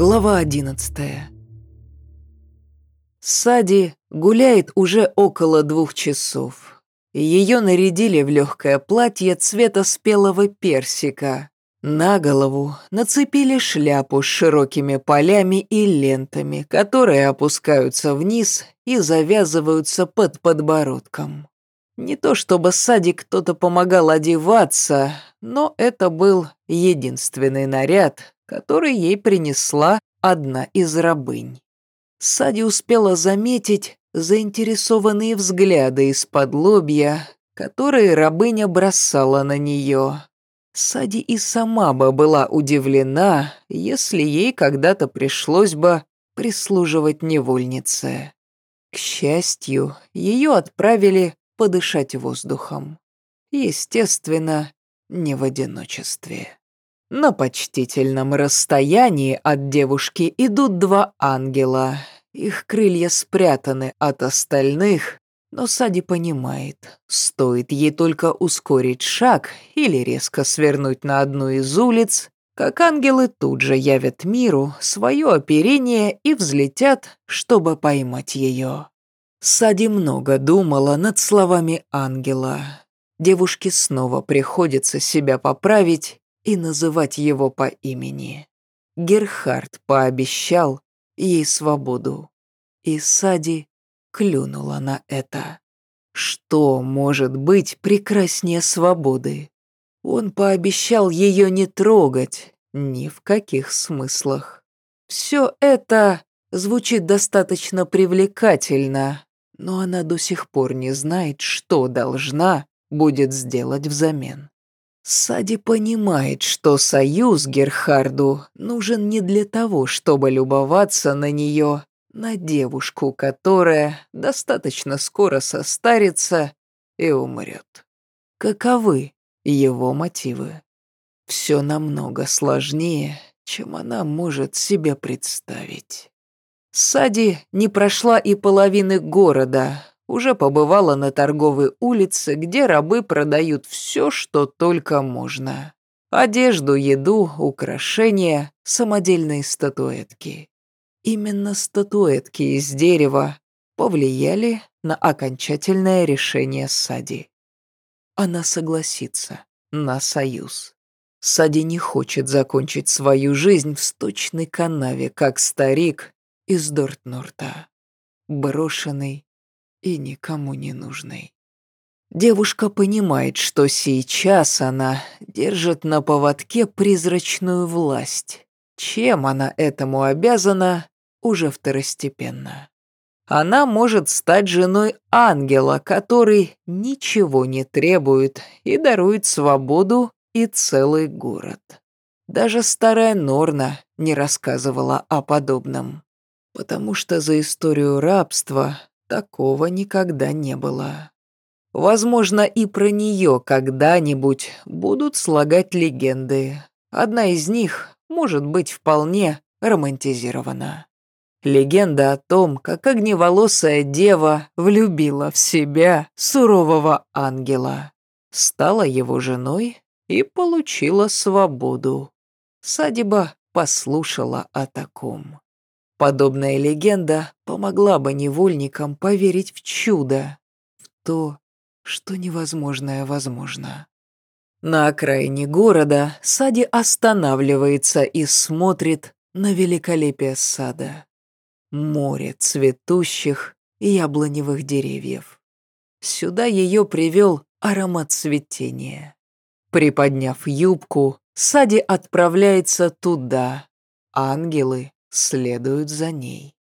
Глава одиннадцатая. Сади гуляет уже около двух часов. Ее нарядили в легкое платье цвета спелого персика. На голову нацепили шляпу с широкими полями и лентами, которые опускаются вниз и завязываются под подбородком. Не то чтобы Сади кто-то помогал одеваться, но это был единственный наряд, который ей принесла одна из рабынь. Сади успела заметить заинтересованные взгляды из-под лобья, которые рабыня бросала на нее. Сади и сама бы была удивлена, если ей когда-то пришлось бы прислуживать невольнице. К счастью, ее отправили подышать воздухом. Естественно, не в одиночестве. На почтительном расстоянии от девушки идут два ангела. Их крылья спрятаны от остальных, но Сади понимает, стоит ей только ускорить шаг или резко свернуть на одну из улиц, как ангелы тут же явят миру свое оперение и взлетят, чтобы поймать ее. Сади много думала над словами ангела. Девушке снова приходится себя поправить и называть его по имени. Герхард пообещал ей свободу. И Сади клюнула на это. Что может быть прекраснее свободы? Он пообещал ее не трогать ни в каких смыслах. Все это звучит достаточно привлекательно, но она до сих пор не знает, что должна будет сделать взамен. Сади понимает, что союз Герхарду нужен не для того, чтобы любоваться на нее, на девушку, которая достаточно скоро состарится и умрет. Каковы его мотивы? Все намного сложнее, чем она может себе представить. Сади не прошла и половины города, уже побывала на торговой улице, где рабы продают все, что только можно. Одежду, еду, украшения, самодельные статуэтки. Именно статуэтки из дерева повлияли на окончательное решение Сади. Она согласится на союз. Сади не хочет закончить свою жизнь в сточной канаве, как старик, из Дортнорта, брошенный и никому не нужный. Девушка понимает, что сейчас она держит на поводке призрачную власть. Чем она этому обязана, уже второстепенно. Она может стать женой ангела, который ничего не требует и дарует свободу и целый город. Даже старая Норна не рассказывала о подобном потому что за историю рабства такого никогда не было. Возможно, и про нее когда-нибудь будут слагать легенды. Одна из них может быть вполне романтизирована. Легенда о том, как огневолосая дева влюбила в себя сурового ангела, стала его женой и получила свободу. Садиба послушала о таком. Подобная легенда помогла бы невольникам поверить в чудо, в то, что невозможное возможно. На окраине города Сади останавливается и смотрит на великолепие сада. Море цветущих яблоневых деревьев. Сюда ее привел аромат цветения. Приподняв юбку, Сади отправляется туда. Ангелы следуют за ней.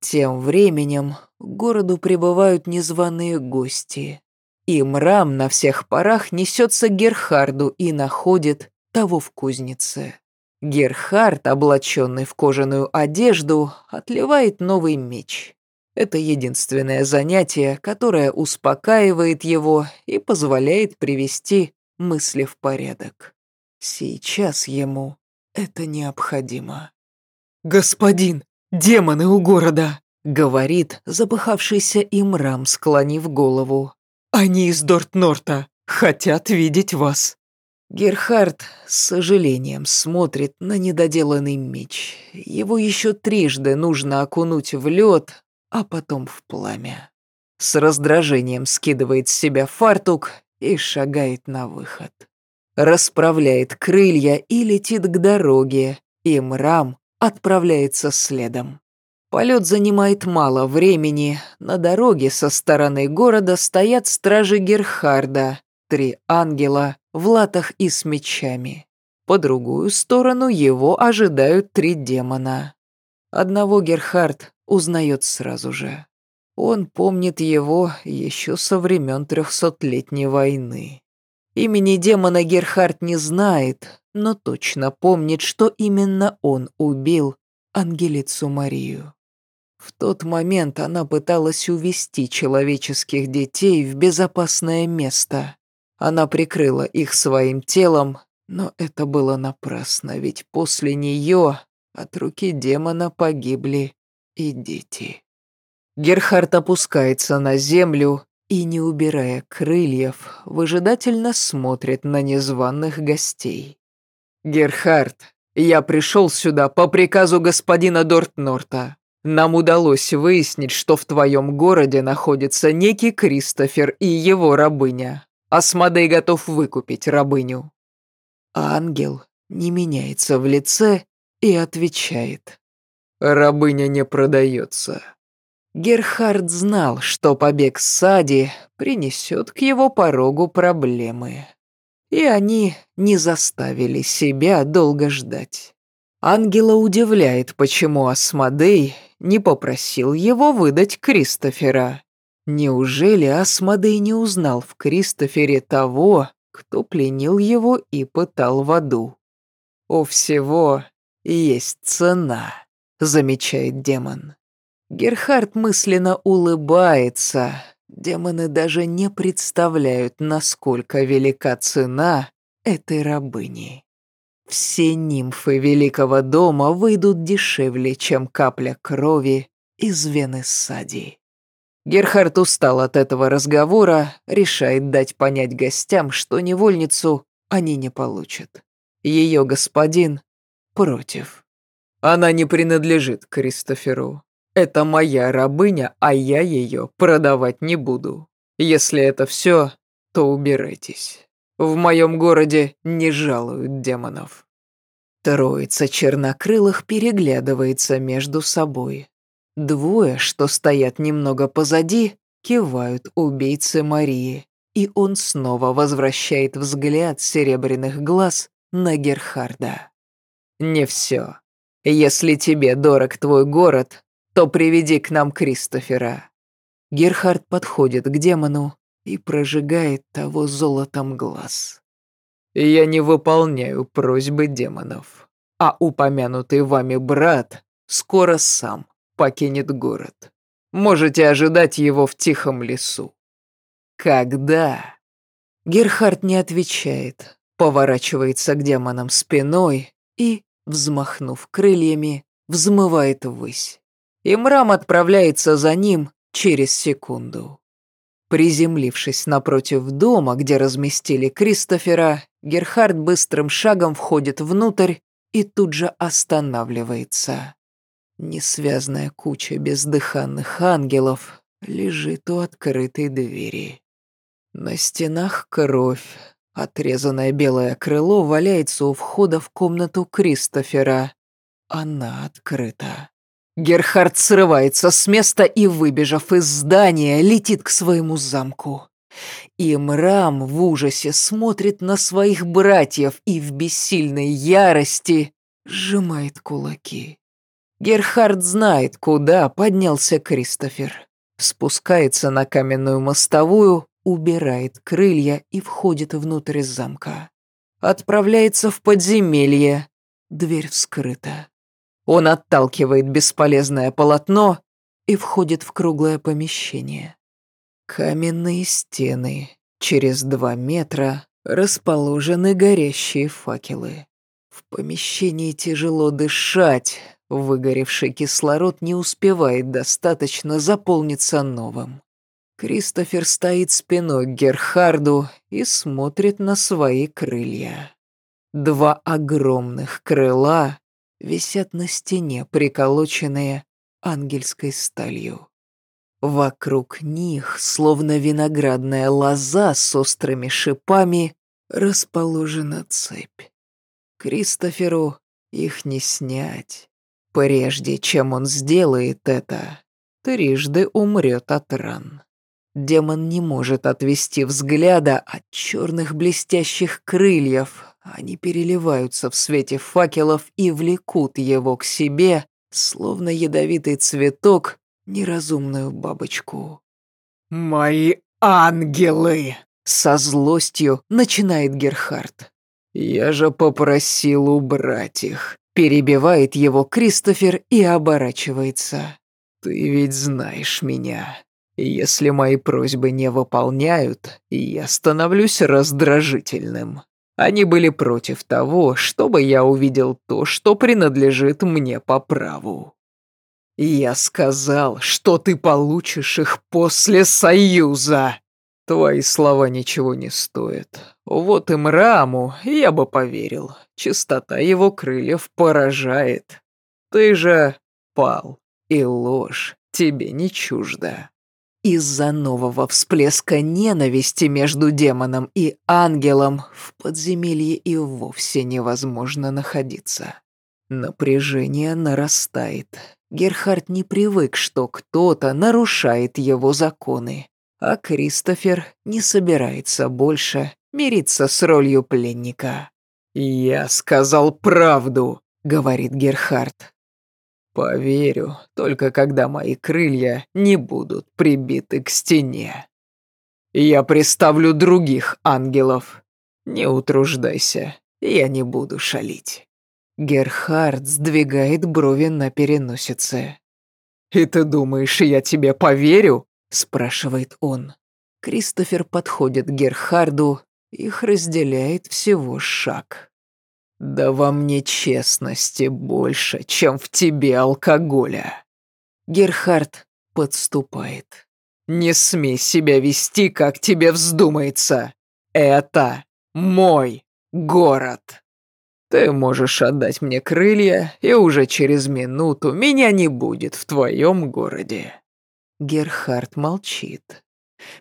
Тем временем к городу прибывают незваные гости. И Мрам на всех парах несется Герхарду и находит того в кузнице. Герхард, облаченный в кожаную одежду, отливает новый меч. Это единственное занятие, которое успокаивает его и позволяет привести мысли в порядок. Сейчас ему это необходимо. «Господин, демоны у города!» — говорит запыхавшийся Имрам, склонив голову. «Они из Дортнорта, хотят видеть вас». Герхард с сожалением смотрит на недоделанный меч. Его еще трижды нужно окунуть в лед, а потом в пламя. С раздражением скидывает с себя фартук и шагает на выход. Расправляет крылья и летит к дороге, и Мрам отправляется следом. Полет занимает мало времени. На дороге со стороны города стоят стражи Герхарда, три ангела в латах и с мечами. По другую сторону его ожидают три демона. Одного Герхард узнает сразу же. Он помнит его еще со времен трехсотлетней войны. Имени демона Герхард не знает, но точно помнит, что именно он убил Ангелицу Марию. В тот момент она пыталась увести человеческих детей в безопасное место. Она прикрыла их своим телом, но это было напрасно, ведь после нее от руки демона погибли и дети. Герхард опускается на землю и, не убирая крыльев, выжидательно смотрит на незваных гостей. «Герхард, я пришел сюда по приказу господина Дортнорта. Нам удалось выяснить, что в твоем городе находится некий Кристофер и его рабыня. Асмодей готов выкупить рабыню». Ангел не меняется в лице и отвечает. «Рабыня не продается». Герхард знал, что побег Сади принесет к его порогу проблемы. И они не заставили себя долго ждать. Ангела удивляет, почему Асмодей не попросил его выдать Кристофера. Неужели Асмодей не узнал в Кристофере того, кто пленил его и пытал в аду? У всего есть цена, замечает демон. Герхард мысленно улыбается. Демоны даже не представляют, насколько велика цена этой рабыни. Все нимфы Великого дома выйдут дешевле, чем капля крови из вены Сади. Герхард устал от этого разговора, решает дать понять гостям, что невольницу они не получат. Ее господин против. Она не принадлежит Кристоферу. Это моя рабыня, а я ее продавать не буду. Если это все, то убирайтесь. В моем городе не жалуют демонов. Троица чернокрылых переглядывается между собой. Двое, что стоят немного позади, кивают убийце Марии, и он снова возвращает взгляд серебряных глаз на Герхарда. «Не все. Если тебе дорог твой город, то приведи к нам Кристофера». Герхард подходит к демону, и прожигает того золотом глаз. «Я не выполняю просьбы демонов, а упомянутый вами брат скоро сам покинет город. Можете ожидать его в тихом лесу». «Когда?» Герхард не отвечает, поворачивается к демонам спиной и, взмахнув крыльями, взмывает ввысь. И мрам отправляется за ним через секунду. Приземлившись напротив дома, где разместили Кристофера, Герхард быстрым шагом входит внутрь и тут же останавливается. Несвязная куча бездыханных ангелов лежит у открытой двери. На стенах кровь. Отрезанное белое крыло валяется у входа в комнату Кристофера. Она открыта. Герхард срывается с места и, выбежав из здания, летит к своему замку. И Мрам в ужасе смотрит на своих братьев и в бессильной ярости сжимает кулаки. Герхард знает, куда поднялся Кристофер. Спускается на каменную мостовую, убирает крылья и входит внутрь замка. Отправляется в подземелье. Дверь вскрыта. Он отталкивает бесполезное полотно и входит в круглое помещение. Каменные стены, через два метра расположены горящие факелы. В помещении тяжело дышать, выгоревший кислород не успевает достаточно заполниться новым. Кристофер стоит спиной к Герхарду и смотрит на свои крылья. Два огромных крыла висят на стене, приколоченные ангельской сталью. Вокруг них, словно виноградная лоза с острыми шипами, расположена цепь. Кристоферу их не снять. Прежде чем он сделает это, трижды умрет от ран. Демон не может отвести взгляда от черных блестящих крыльев. Они переливаются в свете факелов и влекут его к себе, словно ядовитый цветок, неразумную бабочку. «Мои ангелы!» — со злостью начинает Герхард. «Я же попросил убрать их», — перебивает его Кристофер и оборачивается. «Ты ведь знаешь меня. Если мои просьбы не выполняют, я становлюсь раздражительным. Они были против того, чтобы я увидел то, что принадлежит мне по праву. Я сказал, что ты получишь их после союза. Твои слова ничего не стоят. Вот им раму, я бы поверил. Чистота его крыльев поражает. Ты же пал, и ложь тебе не чужда. Из-за нового всплеска ненависти между демоном и ангелом в подземелье и вовсе невозможно находиться. Напряжение нарастает. Герхард не привык, что кто-то нарушает его законы, а Кристофер не собирается больше мириться с ролью пленника. «Я сказал правду», — говорит Герхард. Поверю, только когда мои крылья не будут прибиты к стене. Я представлю других ангелов. Не утруждайся, я не буду шалить. Герхард сдвигает брови на переносице. «И ты думаешь, я тебе поверю?» – спрашивает он. Кристофер подходит к Герхарду, их разделяет всего шаг. Да во мне честности больше, чем в тебе алкоголя. Герхард подступает. Не смей себя вести, как тебе вздумается. Это мой город. Ты можешь отдать мне крылья, и уже через минуту меня не будет в твоем городе. Герхард молчит.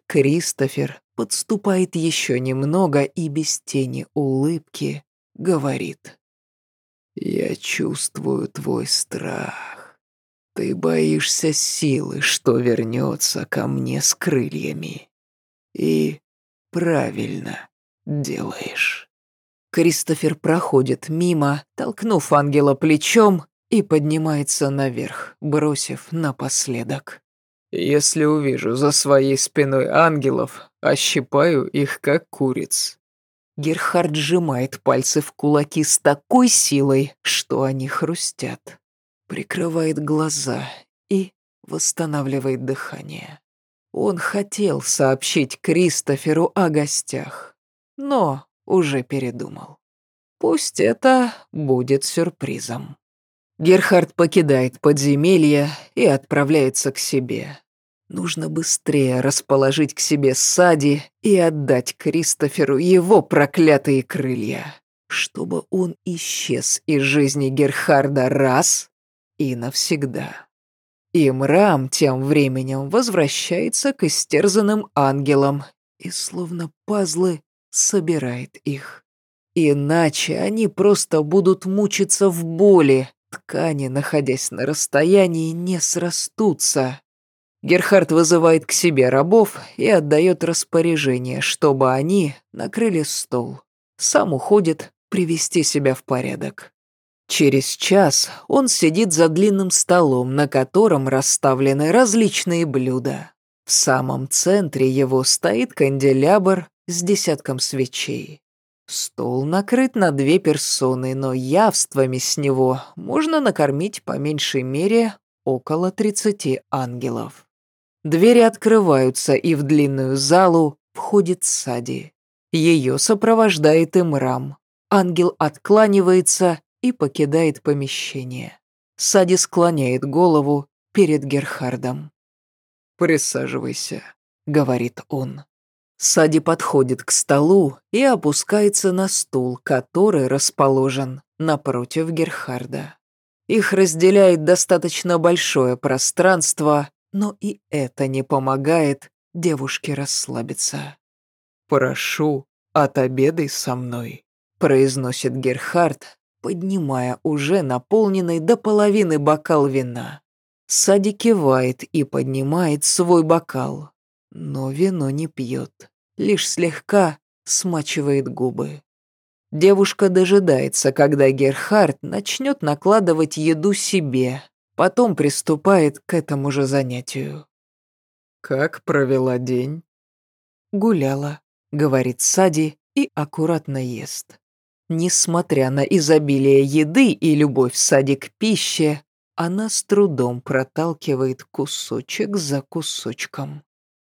Кристофер подступает еще немного и без тени улыбки говорит. «Я чувствую твой страх. Ты боишься силы, что вернется ко мне с крыльями. И правильно делаешь». Кристофер проходит мимо, толкнув ангела плечом, и поднимается наверх, бросив напоследок. «Если увижу за своей спиной ангелов, ощипаю их, как куриц. Герхард сжимает пальцы в кулаки с такой силой, что они хрустят. Прикрывает глаза и восстанавливает дыхание. Он хотел сообщить Кристоферу о гостях, но уже передумал. Пусть это будет сюрпризом. Герхард покидает подземелье и отправляется к себе. Нужно быстрее расположить к себе Сади и отдать Кристоферу его проклятые крылья, чтобы он исчез из жизни Герхарда раз и навсегда. И Мрам тем временем возвращается к истерзанным ангелам и словно пазлы собирает их. Иначе они просто будут мучиться в боли, ткани, находясь на расстоянии, не срастутся. Герхард вызывает к себе рабов и отдает распоряжение, чтобы они накрыли стол. Сам уходит привести себя в порядок. Через час он сидит за длинным столом, на котором расставлены различные блюда. В самом центре его стоит канделябр с десятком свечей. Стол накрыт на две персоны, но явствами с него можно накормить по меньшей мере около 30 ангелов. Двери открываются, и в длинную залу входит Сади. Ее сопровождает Имрам. Ангел откланивается и покидает помещение. Сади склоняет голову перед Герхардом. «Присаживайся. — говорит он. Сади подходит к столу и опускается на стул, который расположен напротив Герхарда. Их разделяет достаточно большое пространство, но и это не помогает девушке расслабиться. «Прошу, отобедай со мной», — произносит Герхард, поднимая уже наполненный до половины бокал вина. Сади кивает и поднимает свой бокал, но вино не пьет, лишь слегка смачивает губы. Девушка дожидается, когда Герхард начнет накладывать еду себе, потом приступает к этому же занятию. «Как провела день?» «Гуляла», — говорит Сади и аккуратно ест. Несмотря на изобилие еды и любовь Сади к пище, она с трудом проталкивает кусочек за кусочком.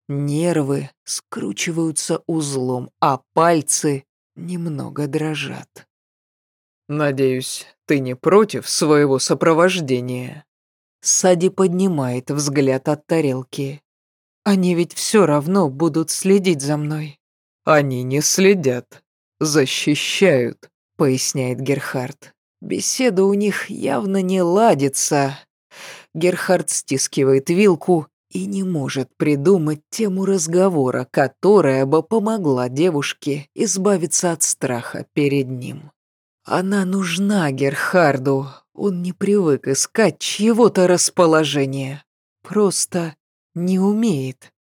Нервы скручиваются узлом, а пальцы немного дрожат. «Надеюсь, ты не против своего сопровождения?» Сади поднимает взгляд от тарелки. «Они ведь все равно будут следить за мной». «Они не следят, защищают», — поясняет Герхард. Беседа у них явно не ладится. Герхард стискивает вилку и не может придумать тему разговора, которая бы помогла девушке избавиться от страха перед ним. Она нужна Герхарду, он не привык искать чьего-то расположения, просто не умеет.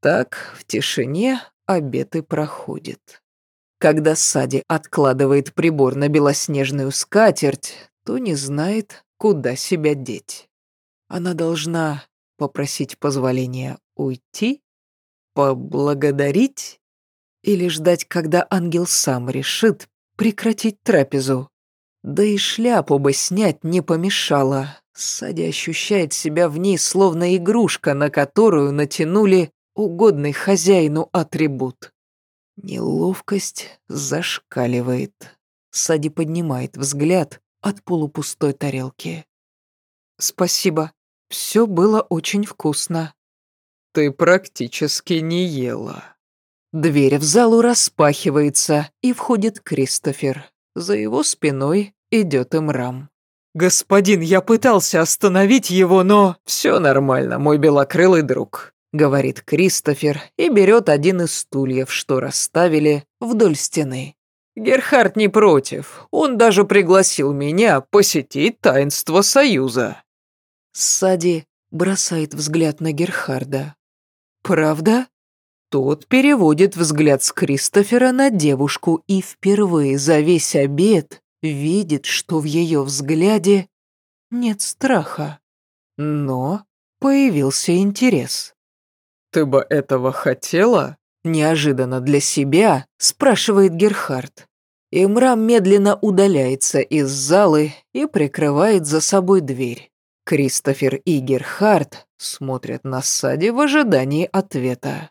Так в тишине обед и проходит. Когда Сади откладывает прибор на белоснежную скатерть, то не знает, куда себя деть. Она должна Попросить позволения уйти? Поблагодарить? Или ждать, когда ангел сам решит прекратить трапезу? Да и шляпу бы снять не помешало. Сади ощущает себя в ней словно игрушка, на которую натянули угодный хозяину атрибут. Неловкость зашкаливает. Сади поднимает взгляд от полупустой тарелки. «Спасибо», все было очень вкусно. Ты практически не ела. Дверь в залу распахивается, и входит Кристофер. За его спиной идет Имрам. «Господин, я пытался остановить его, но...» «Все нормально, мой белокрылый друг», — говорит Кристофер и берет один из стульев, что расставили вдоль стены. Герхард не против, он даже пригласил меня посетить таинство Союза. Сади бросает взгляд на Герхарда. «Правда?» Тот переводит взгляд с Кристофера на девушку и впервые за весь обед видит, что в ее взгляде нет страха. Но появился интерес. «Ты бы этого хотела?» Неожиданно для себя спрашивает Герхард. Имрам медленно удаляется из залы и прикрывает за собой дверь. Кристофер и Герхард смотрят на Сади в ожидании ответа.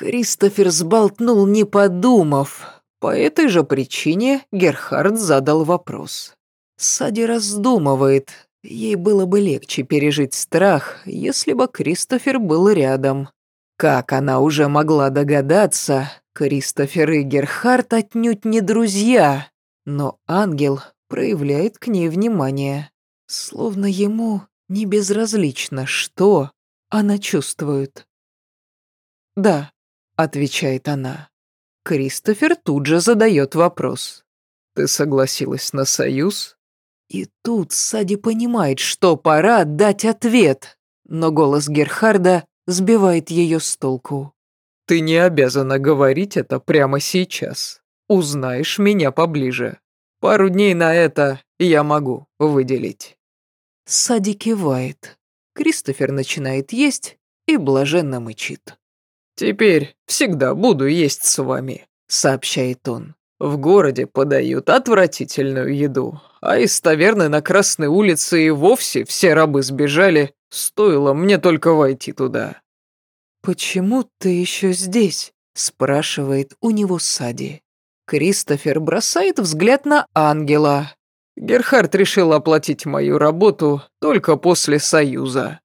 Кристофер сболтнул, не подумав. По этой же причине Герхард задал вопрос. Сади раздумывает. Ей было бы легче пережить страх, если бы Кристофер был рядом. Как она уже могла догадаться, Кристофер и Герхард отнюдь не друзья, но ангел проявляет к ней внимание. Словно ему не безразлично, что она чувствует. «Да», — отвечает она. Кристофер тут же задает вопрос. «Ты согласилась на союз?» И тут Сади понимает, что пора дать ответ, но голос Герхарда сбивает ее с толку. «Ты не обязана говорить это прямо сейчас. Узнаешь меня поближе. Пару дней на это я могу выделить». Сади кивает. Кристофер начинает есть и блаженно мычит. «Теперь всегда буду есть с вами», — сообщает он. «В городе подают отвратительную еду, а из таверны на Красной улице и вовсе все рабы сбежали, стоило мне только войти туда». «Почему ты еще здесь?» — спрашивает у него Сади. Кристофер бросает взгляд на ангела, Герхард решил оплатить мою работу только после Союза».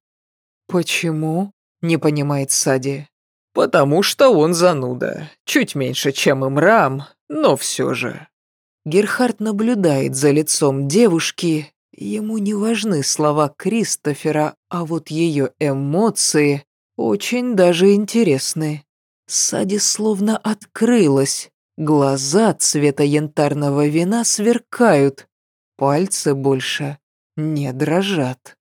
«Почему?» — не понимает Сади. Потому что он зануда. Чуть меньше, чем Имрам, но все же. Герхард наблюдает за лицом девушки. Ему не важны слова Кристофера, а вот ее эмоции очень даже интересны. Сади словно открылась. Глаза цвета янтарного вина сверкают. Пальцы больше не дрожат.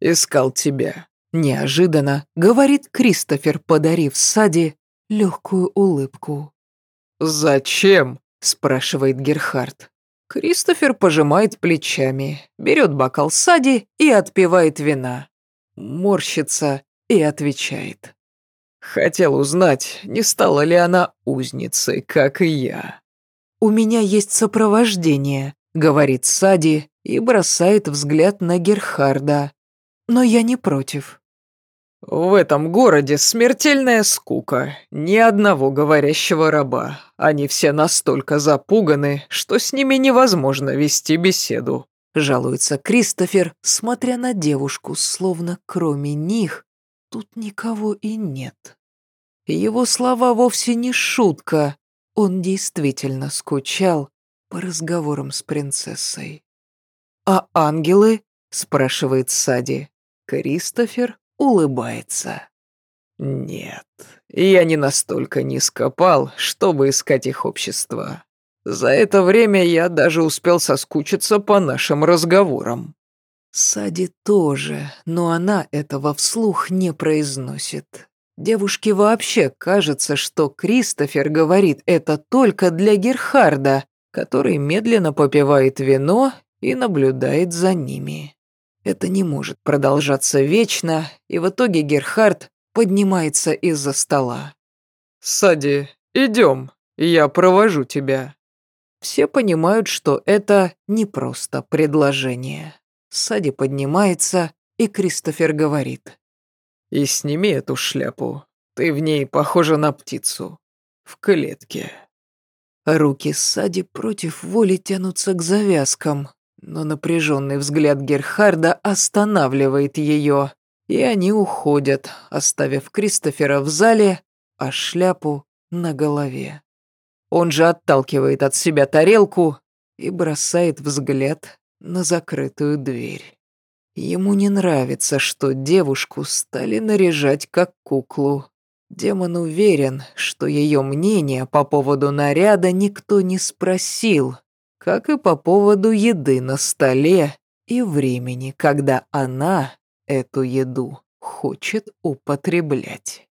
«Искал тебя», — неожиданно говорит Кристофер, подарив Сади легкую улыбку. «Зачем?» — спрашивает Герхард. Кристофер пожимает плечами, берет бокал Сади и отпивает вина. Морщится и отвечает. Хотел узнать, не стала ли она узницей, как и я. «У меня есть сопровождение», — говорит Сади и бросает взгляд на Герхарда. «Но я не против». В этом городе смертельная скука, ни одного говорящего раба. Они все настолько запуганы, что с ними невозможно вести беседу. Жалуется Кристофер, смотря на девушку, словно кроме них тут никого и нет. Его слова вовсе не шутка, он действительно скучал по разговорам с принцессой. «А ангелы?» — спрашивает Сади. Кристофер улыбается. «Нет, я не настолько низко пал, чтобы искать их общество. За это время я даже успел соскучиться по нашим разговорам». Сади тоже, но она этого вслух не произносит. Девушке вообще кажется, что Кристофер говорит это только для Герхарда, который медленно попивает вино и наблюдает за ними. Это не может продолжаться вечно, и в итоге Герхард поднимается из-за стола. «Сади, идем, я провожу тебя». Все понимают, что это не просто предложение. Сади поднимается, и Кристофер говорит. «И сними эту шляпу, ты в ней похожа на птицу. В клетке». Руки Сади против воли тянутся к завязкам, но напряженный взгляд Герхарда останавливает ее, и они уходят, оставив Кристофера в зале, а шляпу на голове. Он же отталкивает от себя тарелку и бросает взгляд на закрытую дверь. Ему не нравится, что девушку стали наряжать как куклу. Демон уверен, что ее мнение по поводу наряда никто не спросил, как и по поводу еды на столе и времени, когда она эту еду хочет употреблять.